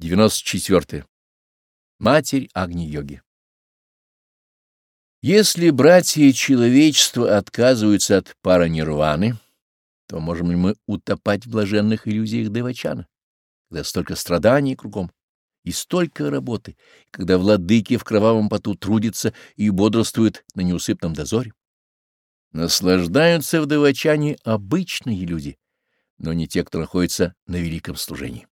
94. Матерь Агни-йоги Если братья человечества отказываются от паранирваны, то можем ли мы утопать в блаженных иллюзиях Девачана, когда столько страданий кругом и столько работы, когда владыки в кровавом поту трудятся и бодрствуют на неусыпном дозоре? Наслаждаются в Девачане обычные люди, но не те, кто находится на великом служении.